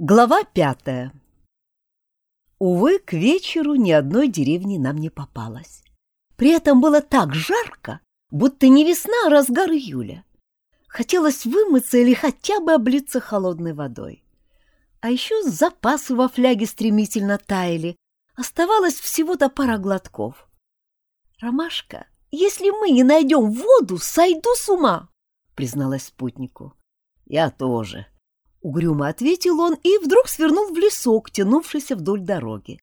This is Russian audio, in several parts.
Глава пятая Увы, к вечеру ни одной деревни нам не попалось. При этом было так жарко, будто не весна, а разгар июля. Хотелось вымыться или хотя бы облиться холодной водой. А еще запасы во фляге стремительно таяли. Оставалось всего-то пара глотков. «Ромашка, если мы не найдем воду, сойду с ума!» — призналась спутнику. «Я тоже», Угрюмо ответил он и вдруг свернул в лесок, тянувшийся вдоль дороги.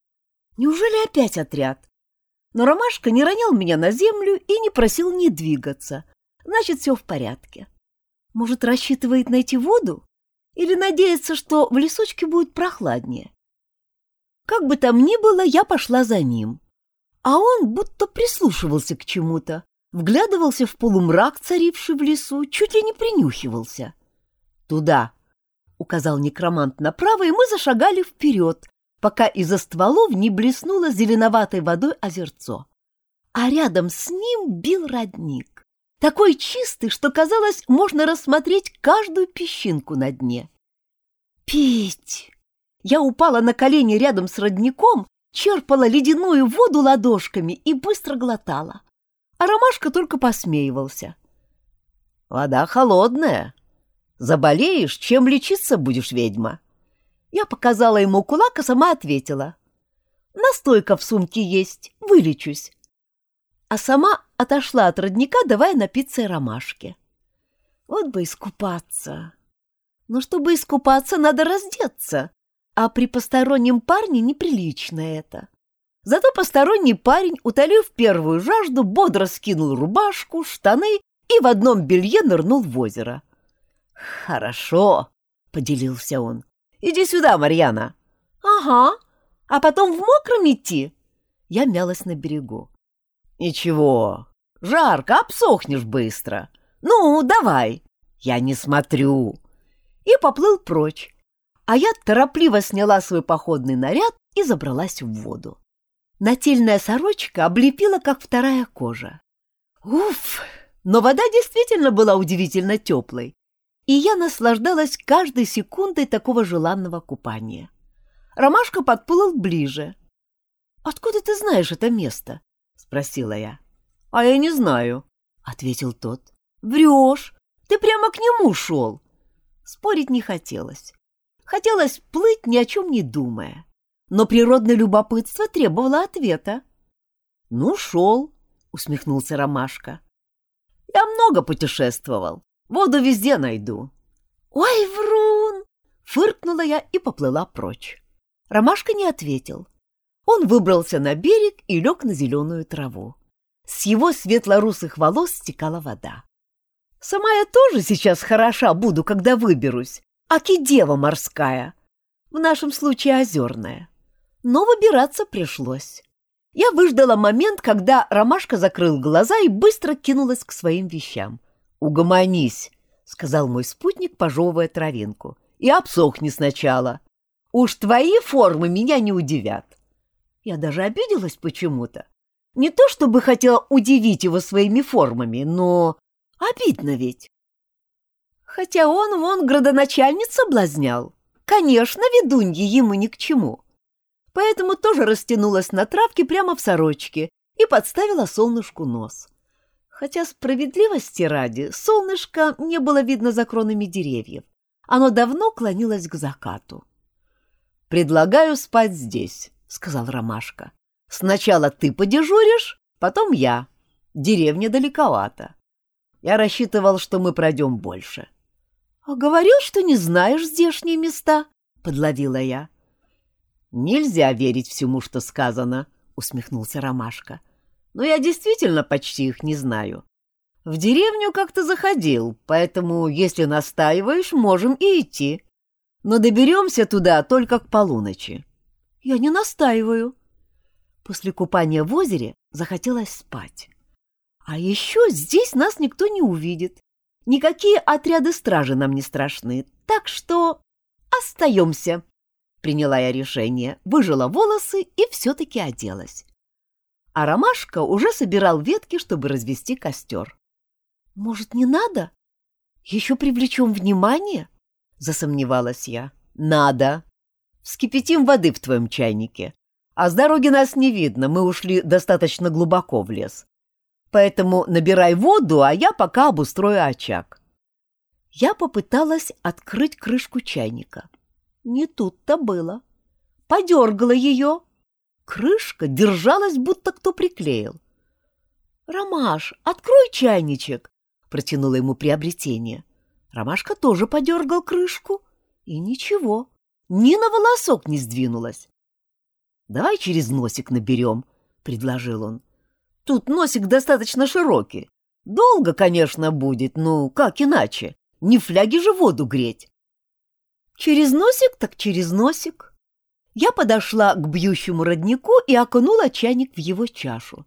Неужели опять отряд? Но Ромашка не ронял меня на землю и не просил не двигаться. Значит, все в порядке. Может, рассчитывает найти воду? Или надеется, что в лесочке будет прохладнее? Как бы там ни было, я пошла за ним. А он будто прислушивался к чему-то, вглядывался в полумрак, царивший в лесу, чуть ли не принюхивался. «Туда!» Указал некромант направо, и мы зашагали вперед, пока из-за стволов не блеснуло зеленоватой водой озерцо. А рядом с ним бил родник, такой чистый, что, казалось, можно рассмотреть каждую песчинку на дне. «Пить!» Я упала на колени рядом с родником, черпала ледяную воду ладошками и быстро глотала. А Ромашка только посмеивался. «Вода холодная», Заболеешь, чем лечиться будешь, ведьма?» Я показала ему кулак, а сама ответила. «Настойка в сумке есть, вылечусь». А сама отошла от родника, давая напиться и ромашки. Вот бы искупаться. Но чтобы искупаться, надо раздеться, а при постороннем парне неприлично это. Зато посторонний парень, утолив первую жажду, бодро скинул рубашку, штаны и в одном белье нырнул в озеро. «Хорошо», — поделился он. «Иди сюда, Марьяна». «Ага, а потом в мокром идти?» Я мялась на берегу. «Ничего, жарко, обсохнешь быстро. Ну, давай». «Я не смотрю». И поплыл прочь. А я торопливо сняла свой походный наряд и забралась в воду. Нательная сорочка облепила, как вторая кожа. Уф! Но вода действительно была удивительно теплой и я наслаждалась каждой секундой такого желанного купания. Ромашка подплыл ближе. «Откуда ты знаешь это место?» — спросила я. «А я не знаю», — ответил тот. «Врешь! Ты прямо к нему шел!» Спорить не хотелось. Хотелось плыть, ни о чем не думая. Но природное любопытство требовало ответа. «Ну, шел», — усмехнулся Ромашка. «Я много путешествовал. Воду везде найду. Ой, врун! Фыркнула я и поплыла прочь. Ромашка не ответил. Он выбрался на берег и лег на зеленую траву. С его светлорусых волос стекала вода. Сама я тоже сейчас хороша буду, когда выберусь. Аки дева морская. В нашем случае озерная. Но выбираться пришлось. Я выждала момент, когда Ромашка закрыл глаза и быстро кинулась к своим вещам — «Угомонись», — сказал мой спутник, пожевывая травинку. «И обсохни сначала. Уж твои формы меня не удивят». Я даже обиделась почему-то. Не то чтобы хотела удивить его своими формами, но обидно ведь. Хотя он вон градоначальниц соблазнял. Конечно, ведунье ему ни к чему. Поэтому тоже растянулась на травке прямо в сорочке и подставила солнышку нос хотя справедливости ради солнышко не было видно за кронами деревьев. Оно давно клонилось к закату. «Предлагаю спать здесь», — сказал Ромашка. «Сначала ты подежуришь, потом я. Деревня далековато. Я рассчитывал, что мы пройдем больше». «А говорил, что не знаешь здешние места», — подловила я. «Нельзя верить всему, что сказано», — усмехнулся Ромашка но я действительно почти их не знаю. В деревню как-то заходил, поэтому, если настаиваешь, можем и идти. Но доберемся туда только к полуночи. Я не настаиваю. После купания в озере захотелось спать. А еще здесь нас никто не увидит. Никакие отряды стражи нам не страшны, так что остаемся. Приняла я решение, выжила волосы и все-таки оделась а Ромашка уже собирал ветки, чтобы развести костер. «Может, не надо? Еще привлечем внимание?» — засомневалась я. Надо. Вскипятим воды в твоем чайнике. А с дороги нас не видно, мы ушли достаточно глубоко в лес. Поэтому набирай воду, а я пока обустрою очаг. Я попыталась открыть крышку чайника. Не тут-то было. Подергала ее. Крышка держалась, будто кто приклеил. «Ромаш, открой чайничек!» — протянула ему приобретение. Ромашка тоже подергал крышку, и ничего, ни на волосок не сдвинулась. «Давай через носик наберем», — предложил он. «Тут носик достаточно широкий. Долго, конечно, будет, но как иначе? Не фляги же воду греть». «Через носик так через носик». Я подошла к бьющему роднику и окунула чайник в его чашу.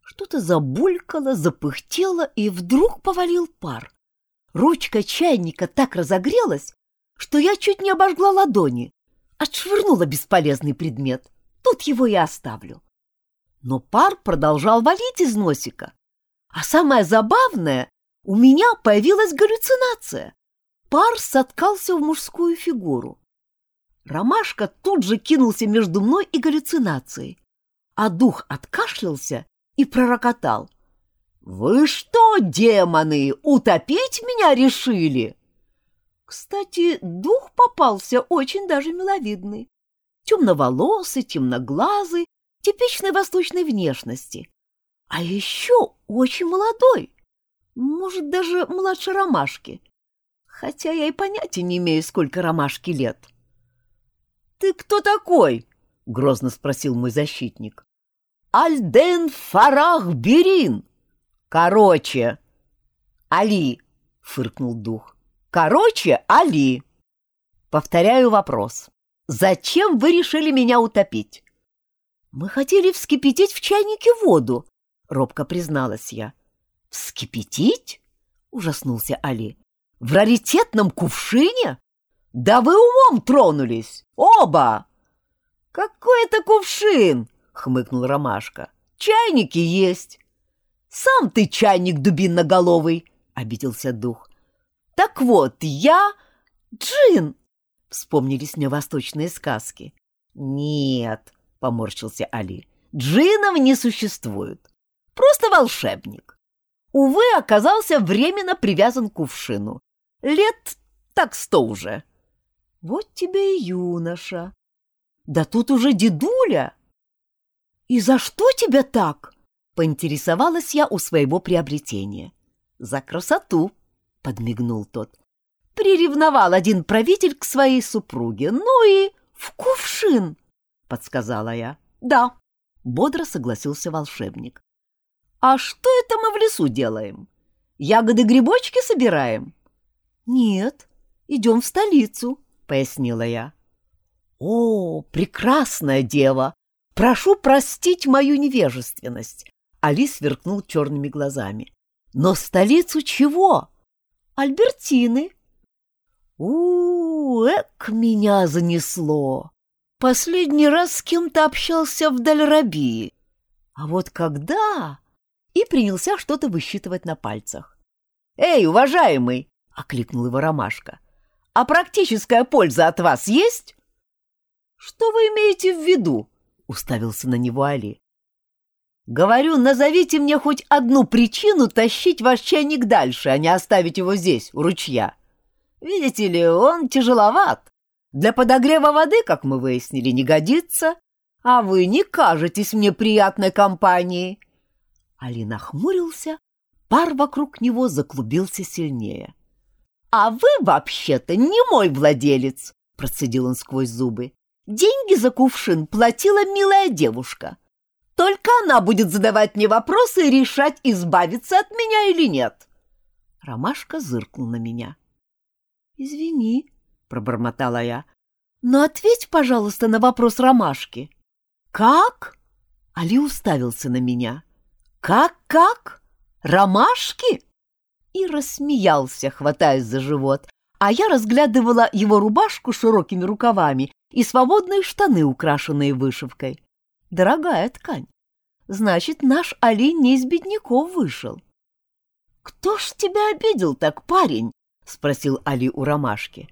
Что-то забулькало, запыхтело, и вдруг повалил пар. Ручка чайника так разогрелась, что я чуть не обожгла ладони, отшвырнула бесполезный предмет. Тут его и оставлю. Но пар продолжал валить из носика. А самое забавное, у меня появилась галлюцинация. Пар соткался в мужскую фигуру. Ромашка тут же кинулся между мной и галлюцинацией, а дух откашлялся и пророкотал. «Вы что, демоны, утопить меня решили?» Кстати, дух попался очень даже миловидный. Темноволосый, темноглазый, типичной восточной внешности. А еще очень молодой, может, даже младше ромашки. Хотя я и понятия не имею, сколько ромашки лет. — Ты кто такой? — грозно спросил мой защитник. Альден Фарах Берин. Короче, Али, фыркнул дух. Короче, Али. Повторяю вопрос. Зачем вы решили меня утопить? Мы хотели вскипятить в чайнике воду, робко призналась я. Вскипятить? Ужаснулся Али. В раритетном кувшине? Да вы умом тронулись! Оба! Какой это кувшин? хмыкнул Ромашка. Чайники есть. Сам ты чайник дубинноголовый, обиделся дух. Так вот, я Джин, вспомнились мне восточные сказки. Нет, поморщился Али. Джинов не существует. Просто волшебник. Увы, оказался временно привязан к кувшину. Лет так сто уже. Вот тебе и юноша. Да тут уже дедуля. «И за что тебя так?» — поинтересовалась я у своего приобретения. «За красоту», — подмигнул тот. «Приревновал один правитель к своей супруге, ну и в кувшин», — подсказала я. «Да», — бодро согласился волшебник. «А что это мы в лесу делаем? Ягоды-грибочки собираем?» «Нет, идем в столицу», — пояснила я. «О, прекрасная дева!» Прошу простить мою невежественность. Али сверкнул черными глазами. Но столицу чего? Альбертины. У, -у эк, меня занесло. Последний раз с кем-то общался в Дальрабии. А вот когда? И принялся что-то высчитывать на пальцах. «Эй, уважаемый!» — окликнул его Ромашка. «А практическая польза от вас есть?» «Что вы имеете в виду?» уставился на него Али. «Говорю, назовите мне хоть одну причину тащить ваш чайник дальше, а не оставить его здесь, у ручья. Видите ли, он тяжеловат. Для подогрева воды, как мы выяснили, не годится, а вы не кажетесь мне приятной компанией». Али нахмурился, пар вокруг него заклубился сильнее. «А вы, вообще-то, не мой владелец!» — процедил он сквозь зубы. Деньги за кувшин платила милая девушка. Только она будет задавать мне вопросы и решать, избавиться от меня или нет. Ромашка зыркнул на меня. «Извини», — пробормотала я, — «но ответь, пожалуйста, на вопрос Ромашки». «Как?» — Али уставился на меня. «Как-как? Ромашки?» И рассмеялся, хватаясь за живот, а я разглядывала его рубашку широкими рукавами и свободные штаны, украшенные вышивкой. Дорогая ткань. Значит, наш Али не из бедняков вышел. — Кто ж тебя обидел так, парень? — спросил Али у ромашки.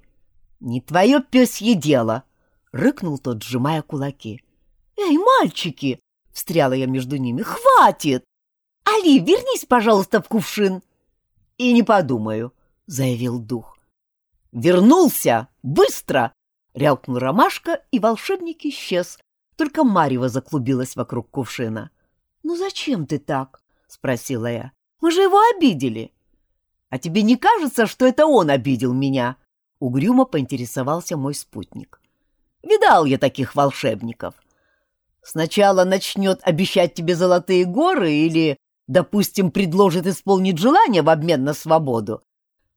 Не твое пёсье дело, рыкнул тот, сжимая кулаки. Эй, мальчики, встряла я между ними. Хватит! Али, вернись, пожалуйста, в кувшин. И не подумаю, заявил дух. Вернулся! Быстро! рявкнул ромашка, и волшебник исчез. Только Марева заклубилась вокруг кувшина. Ну зачем ты так? спросила я. Мы же его обидели. А тебе не кажется, что это он обидел меня? Угрюмо поинтересовался мой спутник. Видал я таких волшебников. Сначала начнет обещать тебе золотые горы или, допустим, предложит исполнить желание в обмен на свободу,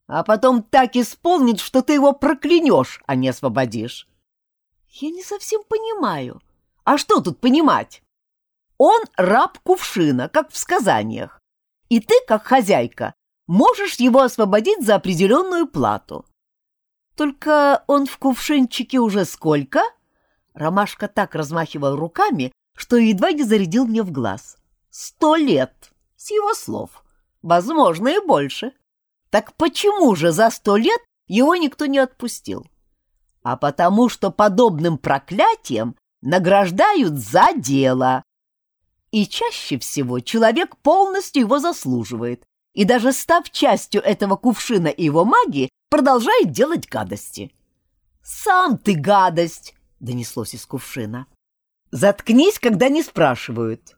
а потом так исполнит, что ты его проклянешь, а не освободишь. Я не совсем понимаю. А что тут понимать? Он раб кувшина, как в сказаниях. И ты, как хозяйка, можешь его освободить за определенную плату. Только он в кувшинчике уже сколько? Ромашка так размахивал руками, что едва не зарядил мне в глаз. Сто лет, с его слов. Возможно, и больше. Так почему же за сто лет его никто не отпустил? А потому что подобным проклятием награждают за дело. И чаще всего человек полностью его заслуживает, и даже став частью этого кувшина и его магии, продолжает делать гадости. «Сам ты гадость!» — донеслось из кувшина. «Заткнись, когда не спрашивают».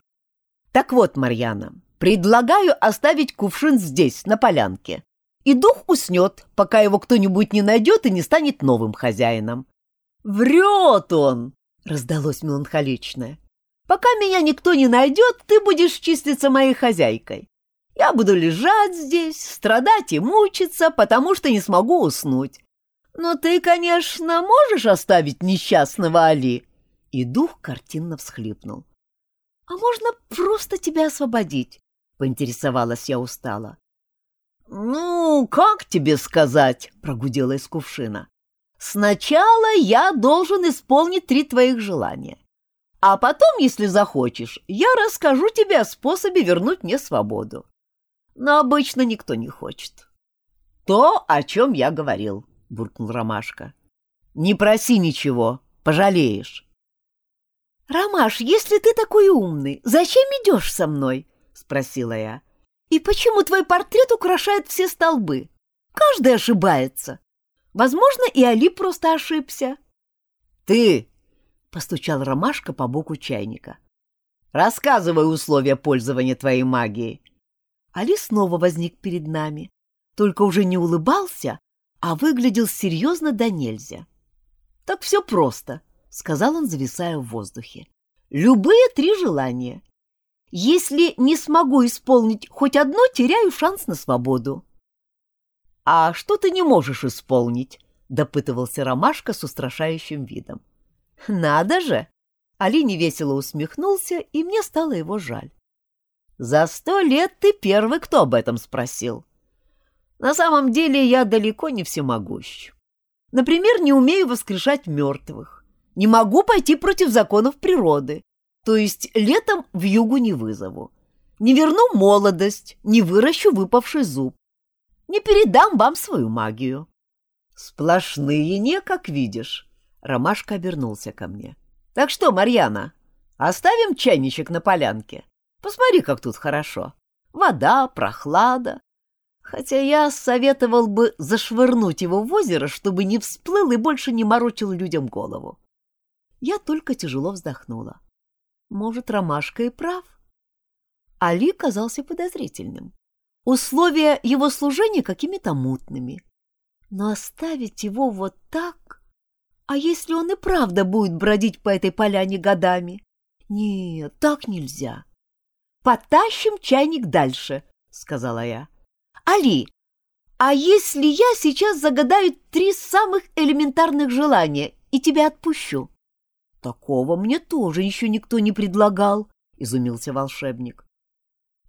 «Так вот, Марьяна, предлагаю оставить кувшин здесь, на полянке, и дух уснет, пока его кто-нибудь не найдет и не станет новым хозяином». «Врет он!» — раздалось меланхоличное. «Пока меня никто не найдет, ты будешь числиться моей хозяйкой. Я буду лежать здесь, страдать и мучиться, потому что не смогу уснуть. Но ты, конечно, можешь оставить несчастного Али?» И дух картинно всхлипнул. «А можно просто тебя освободить?» — поинтересовалась я устало. «Ну, как тебе сказать?» — прогудела из кувшина. «Сначала я должен исполнить три твоих желания. А потом, если захочешь, я расскажу тебе о способе вернуть мне свободу но обычно никто не хочет. То, о чем я говорил, буркнул Ромашка. Не проси ничего, пожалеешь. Ромаш, если ты такой умный, зачем идешь со мной? Спросила я. И почему твой портрет украшает все столбы? Каждый ошибается. Возможно, и Али просто ошибся. Ты, постучал Ромашка по боку чайника. Рассказывай условия пользования твоей магией. Али снова возник перед нами, только уже не улыбался, а выглядел серьезно да нельзя. — Так все просто, — сказал он, зависая в воздухе. — Любые три желания. Если не смогу исполнить хоть одно, теряю шанс на свободу. — А что ты не можешь исполнить? — допытывался Ромашка с устрашающим видом. — Надо же! Али невесело усмехнулся, и мне стало его жаль. За сто лет ты первый, кто об этом спросил. На самом деле я далеко не всемогущ. Например, не умею воскрешать мертвых. Не могу пойти против законов природы. То есть летом в югу не вызову. Не верну молодость, не выращу выпавший зуб. Не передам вам свою магию. Сплошные не, как видишь. Ромашка обернулся ко мне. Так что, Марьяна, оставим чайничек на полянке? Посмотри, как тут хорошо. Вода, прохлада. Хотя я советовал бы зашвырнуть его в озеро, чтобы не всплыл и больше не морочил людям голову. Я только тяжело вздохнула. Может, Ромашка и прав? Али казался подозрительным. Условия его служения какими-то мутными. Но оставить его вот так... А если он и правда будет бродить по этой поляне годами? Нет, так нельзя. Потащим чайник дальше, сказала я. Али, а если я сейчас загадаю три самых элементарных желания и тебя отпущу? Такого мне тоже еще никто не предлагал, изумился волшебник.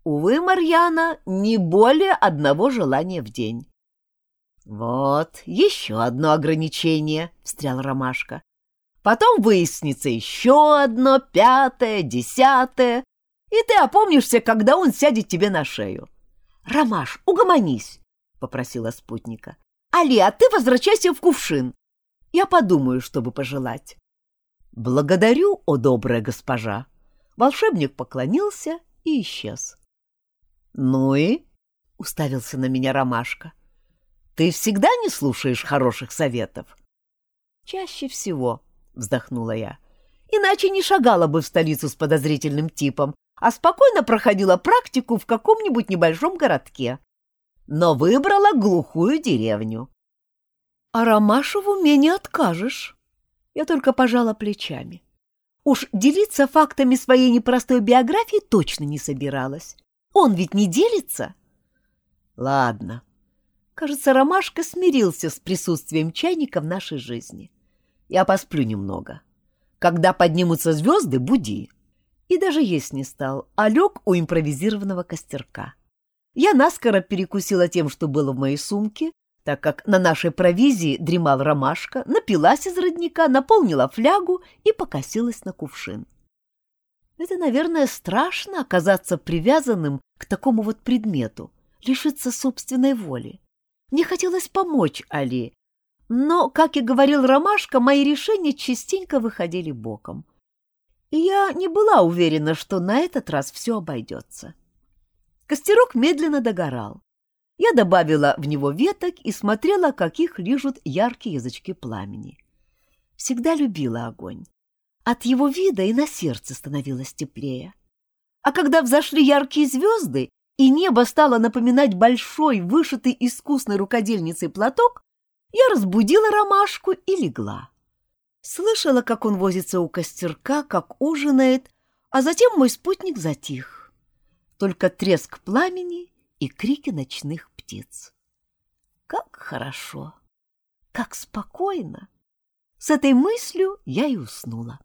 Увы, Марьяна, не более одного желания в день. Вот, еще одно ограничение, встрял Ромашка. Потом выяснится еще одно, пятое, десятое, и ты опомнишься, когда он сядет тебе на шею. — Ромаш, угомонись, — попросила спутника. — Али, а ты возвращайся в кувшин. Я подумаю, чтобы пожелать. Благодарю, о добрая госпожа. Волшебник поклонился и исчез. Ну и? Уставился на меня Ромашка. Ты всегда не слушаешь хороших советов? Чаще всего, вздохнула я. Иначе не шагала бы в столицу с подозрительным типом, а спокойно проходила практику в каком-нибудь небольшом городке. Но выбрала глухую деревню. А Ромашеву мне не откажешь. Я только пожала плечами. Уж делиться фактами своей непростой биографии точно не собиралась. Он ведь не делится. Ладно. Кажется, Ромашка смирился с присутствием чайника в нашей жизни. Я посплю немного. Когда поднимутся звезды, буди. И даже есть не стал, а лег у импровизированного костерка. Я наскоро перекусила тем, что было в моей сумке, так как на нашей провизии дремал ромашка, напилась из родника, наполнила флягу и покосилась на кувшин. Это, наверное, страшно оказаться привязанным к такому вот предмету, лишиться собственной воли. Мне хотелось помочь Али, но, как и говорил Ромашка, мои решения частенько выходили боком. И я не была уверена, что на этот раз все обойдется. Костерок медленно догорал. Я добавила в него веток и смотрела, как их лижут яркие язычки пламени. Всегда любила огонь. От его вида и на сердце становилось теплее. А когда взошли яркие звезды, и небо стало напоминать большой, вышитый искусной рукодельницей платок, я разбудила ромашку и легла. Слышала, как он возится у костерка, как ужинает, а затем мой спутник затих. Только треск пламени и крики ночных птиц. Как хорошо, как спокойно! С этой мыслью я и уснула.